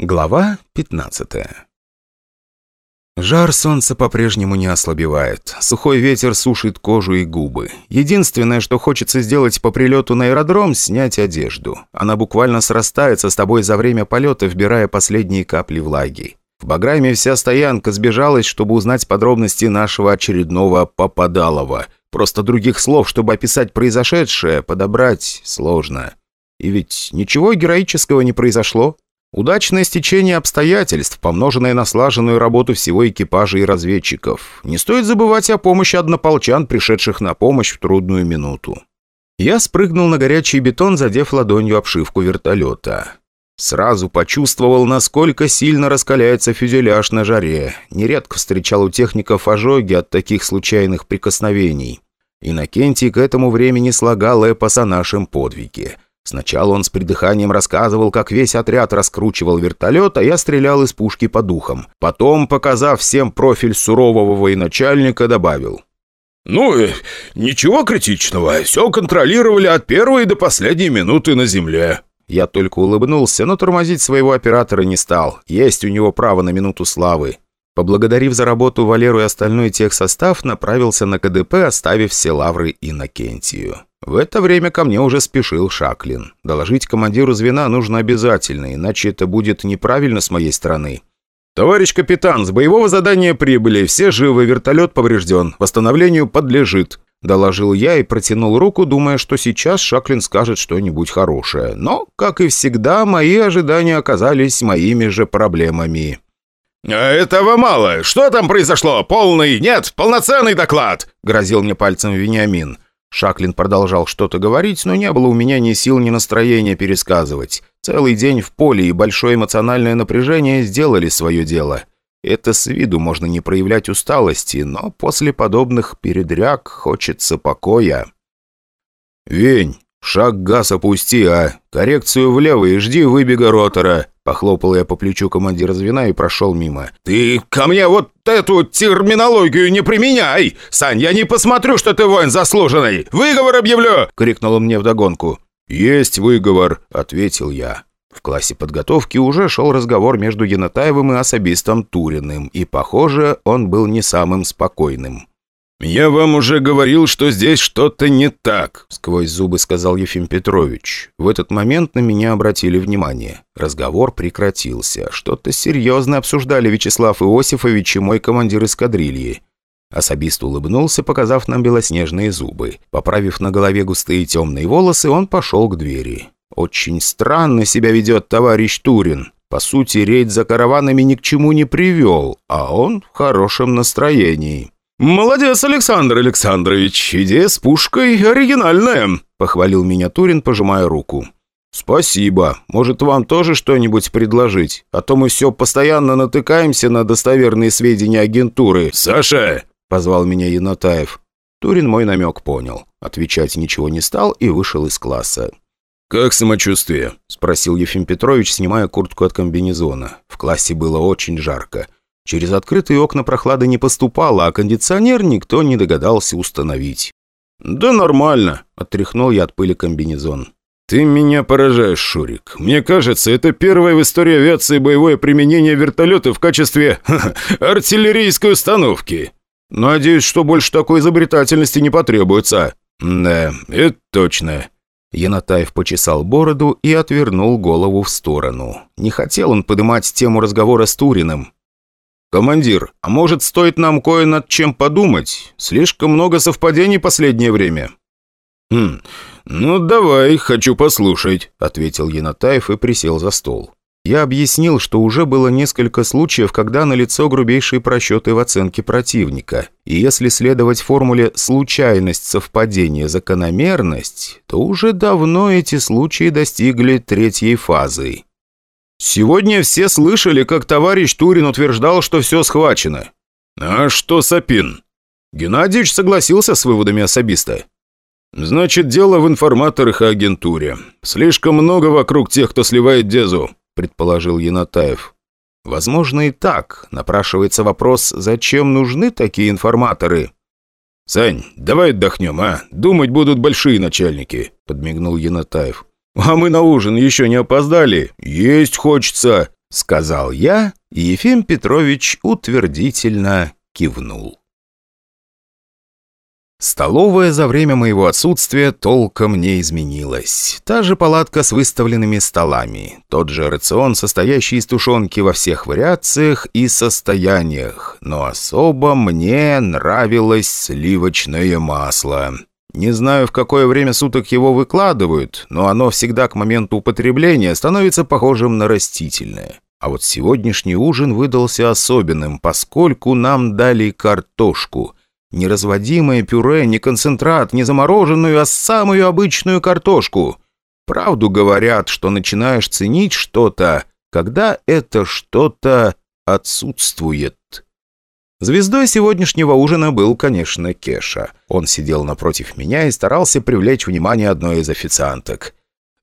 Глава 15 Жар солнца по-прежнему не ослабевает. Сухой ветер сушит кожу и губы. Единственное, что хочется сделать по прилету на аэродром – снять одежду. Она буквально срастается с тобой за время полета, вбирая последние капли влаги. В Баграме вся стоянка сбежалась, чтобы узнать подробности нашего очередного «попадалова». Просто других слов, чтобы описать произошедшее, подобрать сложно. И ведь ничего героического не произошло. Удачное стечение обстоятельств, помноженное на слаженную работу всего экипажа и разведчиков. Не стоит забывать о помощи однополчан, пришедших на помощь в трудную минуту. Я спрыгнул на горячий бетон, задев ладонью обшивку вертолета. Сразу почувствовал, насколько сильно раскаляется фюзеляж на жаре. Нередко встречал у техников ожоги от таких случайных прикосновений. Иннокентий к этому времени слагал эпос о нашем подвиге – Сначала он с придыханием рассказывал, как весь отряд раскручивал вертолет, а я стрелял из пушки по духам. Потом, показав всем профиль сурового военачальника, добавил. «Ну, ничего критичного. Все контролировали от первой до последней минуты на земле». Я только улыбнулся, но тормозить своего оператора не стал. Есть у него право на минуту славы. Поблагодарив за работу Валеру и остальной техсостав, направился на КДП, оставив все лавры Иннокентию. В это время ко мне уже спешил Шаклин. Доложить командиру звена нужно обязательно, иначе это будет неправильно с моей стороны. «Товарищ капитан, с боевого задания прибыли, все живы, вертолет поврежден, восстановлению подлежит», доложил я и протянул руку, думая, что сейчас Шаклин скажет что-нибудь хорошее. Но, как и всегда, мои ожидания оказались моими же проблемами. «А «Этого мало. Что там произошло? Полный, нет, полноценный доклад!» грозил мне пальцем Вениамин. Шаклин продолжал что-то говорить, но не было у меня ни сил, ни настроения пересказывать. Целый день в поле и большое эмоциональное напряжение сделали свое дело. Это с виду можно не проявлять усталости, но после подобных передряг хочется покоя. «Вень, шаг газ опусти, а! Коррекцию влево и жди выбега ротора!» Похлопал я по плечу командира звена и прошел мимо. «Ты ко мне вот эту терминологию не применяй! Сань, я не посмотрю, что ты воин заслуженный! Выговор объявлю!» — крикнул он мне вдогонку. «Есть выговор», — ответил я. В классе подготовки уже шел разговор между Янатаевым и особистом Туриным, и, похоже, он был не самым спокойным. «Я вам уже говорил, что здесь что-то не так», — сквозь зубы сказал Ефим Петрович. В этот момент на меня обратили внимание. Разговор прекратился. Что-то серьезно обсуждали Вячеслав Иосифович и мой командир эскадрильи. Особист улыбнулся, показав нам белоснежные зубы. Поправив на голове густые темные волосы, он пошел к двери. «Очень странно себя ведет товарищ Турин. По сути, рейд за караванами ни к чему не привел, а он в хорошем настроении». «Молодец, Александр Александрович! Идея с пушкой оригинальная!» — похвалил меня Турин, пожимая руку. «Спасибо. Может, вам тоже что-нибудь предложить? А то мы все постоянно натыкаемся на достоверные сведения агентуры». «Саша!» — позвал меня Янатаев. Турин мой намек понял. Отвечать ничего не стал и вышел из класса. «Как самочувствие?» — спросил Ефим Петрович, снимая куртку от комбинезона. В классе было очень жарко. Через открытые окна прохлады не поступало, а кондиционер никто не догадался установить. «Да нормально», — отряхнул я от пыли комбинезон. «Ты меня поражаешь, Шурик. Мне кажется, это первое в истории авиации боевое применение вертолета в качестве артиллерийской установки. Надеюсь, что больше такой изобретательности не потребуется». «Да, это точно». Янатаев почесал бороду и отвернул голову в сторону. Не хотел он поднимать тему разговора с Туриным. «Командир, а может, стоит нам кое над чем подумать? Слишком много совпадений последнее время». «Хм, ну давай, хочу послушать», — ответил Янатаев и присел за стол. Я объяснил, что уже было несколько случаев, когда налицо грубейшие просчеты в оценке противника. И если следовать формуле «случайность, совпадение, закономерность», то уже давно эти случаи достигли третьей фазы. Сегодня все слышали, как товарищ Турин утверждал, что все схвачено. А что Сапин? Геннадьевич согласился с выводами особиста. Значит, дело в информаторах и агентуре. Слишком много вокруг тех, кто сливает Дезу, предположил Янатаев. Возможно и так. Напрашивается вопрос, зачем нужны такие информаторы? «Сань, давай отдохнем, а? Думать будут большие начальники», — подмигнул Янатаев. «А мы на ужин еще не опоздали? Есть хочется!» — сказал я, и Ефим Петрович утвердительно кивнул. Столовая за время моего отсутствия толком не изменилась. Та же палатка с выставленными столами, тот же рацион, состоящий из тушенки во всех вариациях и состояниях, но особо мне нравилось сливочное масло. Не знаю, в какое время суток его выкладывают, но оно всегда к моменту употребления становится похожим на растительное. А вот сегодняшний ужин выдался особенным, поскольку нам дали картошку – Неразводимое пюре, не концентрат, не замороженную, а самую обычную картошку. Правду говорят, что начинаешь ценить что-то, когда это что-то отсутствует. Звездой сегодняшнего ужина был, конечно, Кеша. Он сидел напротив меня и старался привлечь внимание одной из официанток.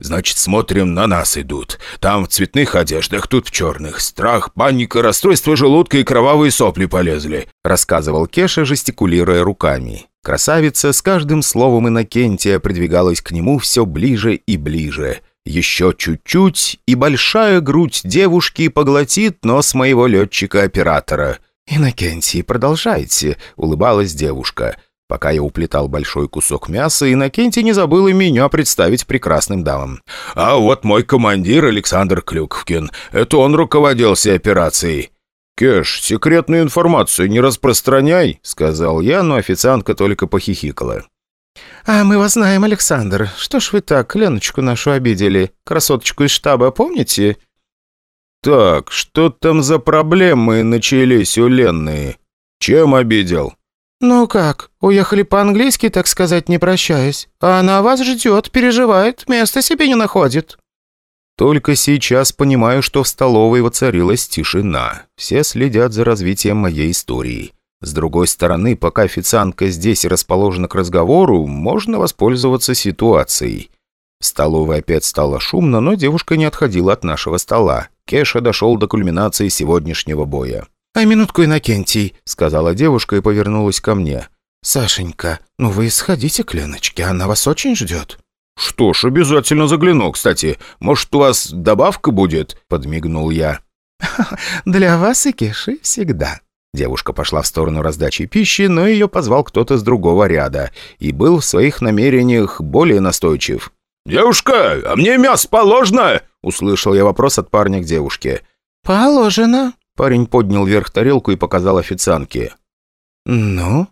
«Значит, смотрим, на нас идут. Там в цветных одеждах, тут в черных. Страх, паника, расстройство желудка и кровавые сопли полезли», рассказывал Кеша, жестикулируя руками. Красавица с каждым словом Иннокентия придвигалась к нему все ближе и ближе. Еще чуть-чуть, и большая грудь девушки поглотит нос моего летчика-оператора. «Иннокентий, продолжайте», — улыбалась девушка. Пока я уплетал большой кусок мяса, Иннокентий не забыл и меня представить прекрасным дамам. «А вот мой командир Александр Клюковкин. Это он руководил всей операцией». «Кеш, секретную информацию не распространяй», — сказал я, но официантка только похихикала. «А мы вас знаем, Александр. Что ж вы так Леночку нашу обидели? Красоточку из штаба помните?» «Так, что там за проблемы начались у Ленны? Чем обидел?» «Ну как, уехали по-английски, так сказать, не прощаясь. А она вас ждет, переживает, места себе не находит». Только сейчас понимаю, что в столовой воцарилась тишина. Все следят за развитием моей истории. С другой стороны, пока официантка здесь расположена к разговору, можно воспользоваться ситуацией. В столовой опять стало шумно, но девушка не отходила от нашего стола. Кеша дошел до кульминации сегодняшнего боя. «А минутку, Иннокентий», — сказала девушка и повернулась ко мне. «Сашенька, ну вы сходите к Леночке, она вас очень ждет». «Что ж, обязательно загляну, кстати. Может, у вас добавка будет?» — подмигнул я. «Для вас и Кеши всегда». Девушка пошла в сторону раздачи пищи, но ее позвал кто-то с другого ряда и был в своих намерениях более настойчив. «Девушка, а мне мясо положено?» — услышал я вопрос от парня к девушке. «Положено», Парень поднял вверх тарелку и показал официантке. «Ну?»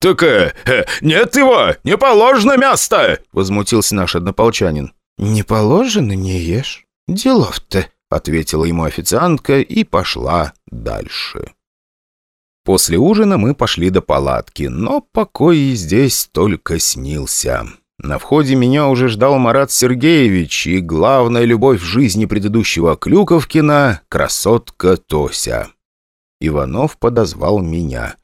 «Так, э, э, нет его! Не положено место!» Возмутился наш однополчанин. «Не положено, не ешь. Делов-то!» Ответила ему официантка и пошла дальше. После ужина мы пошли до палатки, но покой здесь только снился. На входе меня уже ждал Марат Сергеевич и главная любовь в жизни предыдущего Клюковкина — красотка Тося. Иванов подозвал меня.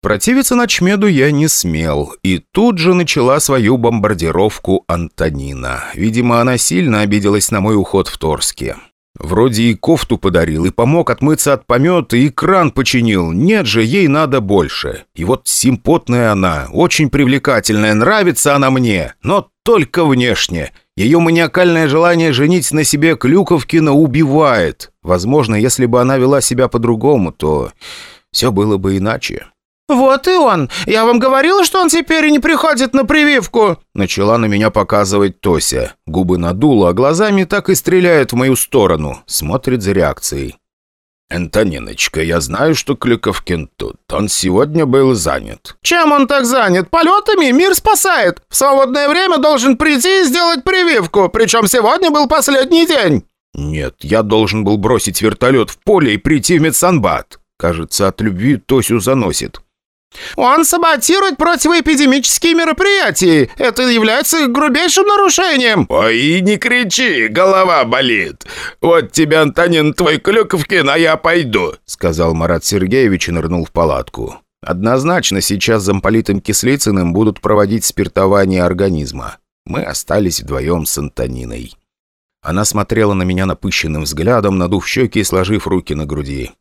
Противиться ночмеду я не смел, и тут же начала свою бомбардировку Антонина. Видимо, она сильно обиделась на мой уход в Торске. Вроде и кофту подарил, и помог отмыться от помета, и кран починил. Нет же, ей надо больше. И вот симпотная она, очень привлекательная, нравится она мне, но только внешне. Ее маниакальное желание женить на себе Клюковкина убивает. Возможно, если бы она вела себя по-другому, то все было бы иначе. «Вот и он! Я вам говорила, что он теперь не приходит на прививку!» Начала на меня показывать Тося. Губы надула, а глазами так и стреляет в мою сторону. Смотрит за реакцией. «Антониночка, я знаю, что Клюковкин тут. Он сегодня был занят». «Чем он так занят? Полетами? Мир спасает. В свободное время должен прийти и сделать прививку. Причем сегодня был последний день». «Нет, я должен был бросить вертолет в поле и прийти в медсанбат. Кажется, от любви Тосю заносит». Он саботирует противоэпидемические мероприятия. Это является грубейшим нарушением. Ой, не кричи, голова болит. Вот тебе, Антонин, твой Клюковкин, а я пойду, сказал Марат Сергеевич и нырнул в палатку. Однозначно сейчас замполитом Кислицыным будут проводить спиртование организма. Мы остались вдвоем с Антониной. Она смотрела на меня напыщенным взглядом, надув щеки и сложив руки на груди.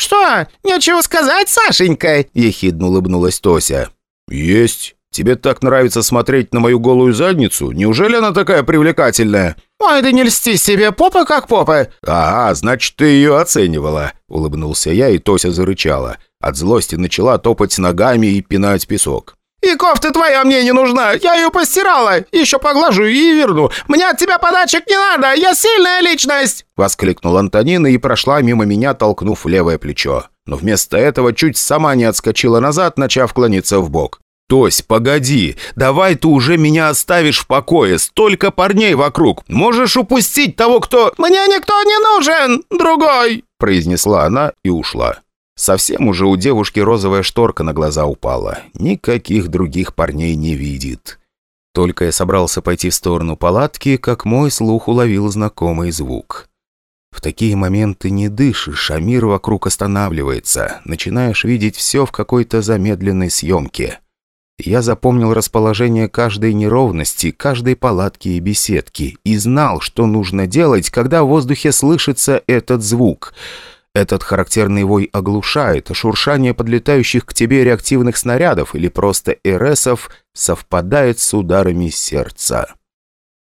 «Что, нечего сказать, Сашенька?» – ехидно улыбнулась Тося. «Есть. Тебе так нравится смотреть на мою голую задницу? Неужели она такая привлекательная?» «Ой, да не льсти себе, попа как попа!» «Ага, значит, ты ее оценивала», — улыбнулся я, и Тося зарычала. От злости начала топать ногами и пинать песок. «И кофта твоя мне не нужна! Я ее постирала! Еще поглажу и верну! Мне от тебя подачек не надо! Я сильная личность!» Воскликнул Антонина и прошла мимо меня, толкнув левое плечо. Но вместо этого чуть сама не отскочила назад, начав клониться в бок. «Тось, погоди! Давай ты уже меня оставишь в покое! Столько парней вокруг! Можешь упустить того, кто...» «Мне никто не нужен! Другой!» произнесла она и ушла. Совсем уже у девушки розовая шторка на глаза упала. Никаких других парней не видит. Только я собрался пойти в сторону палатки, как мой слух уловил знакомый звук. В такие моменты не дышишь, а мир вокруг останавливается. Начинаешь видеть все в какой-то замедленной съемке. Я запомнил расположение каждой неровности, каждой палатки и беседки и знал, что нужно делать, когда в воздухе слышится этот звук — этот характерный вой оглушает, шуршание подлетающих к тебе реактивных снарядов или просто РСов совпадает с ударами сердца.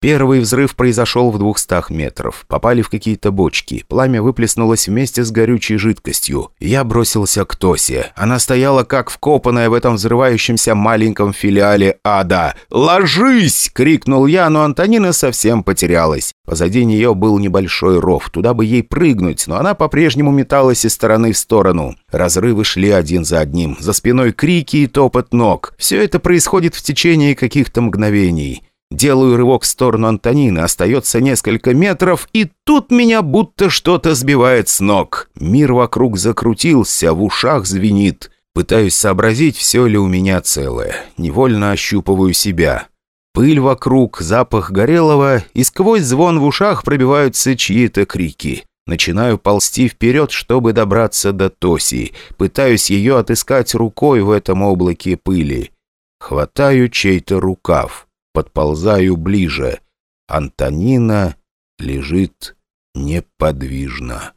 Первый взрыв произошел в двухстах метров. Попали в какие-то бочки. Пламя выплеснулось вместе с горючей жидкостью. Я бросился к Тосе. Она стояла как вкопанная в этом взрывающемся маленьком филиале ада. «Ложись!» — крикнул я, но Антонина совсем потерялась. Позади нее был небольшой ров. Туда бы ей прыгнуть, но она по-прежнему металась из стороны в сторону. Разрывы шли один за одним. За спиной крики и топот ног. Все это происходит в течение каких-то мгновений. Делаю рывок в сторону Антонины, остается несколько метров, и тут меня будто что-то сбивает с ног. Мир вокруг закрутился, в ушах звенит. Пытаюсь сообразить, все ли у меня целое. Невольно ощупываю себя. Пыль вокруг, запах горелого, и сквозь звон в ушах пробиваются чьи-то крики. Начинаю ползти вперед, чтобы добраться до Тоси. Пытаюсь ее отыскать рукой в этом облаке пыли. Хватаю чей-то рукав. Подползаю ближе. Антонина лежит неподвижно.